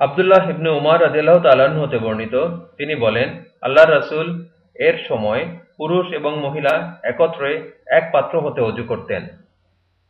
আবদুল্লাহ ইবনে উমার রাজিয়াল্লাহ তাল্লাহ্ন হতে বর্ণিত। তিনি বলেন আল্লাহ রসুল এর সময় পুরুষ এবং মহিলা একত্রে এক পাত্র হতে অজু করতেন।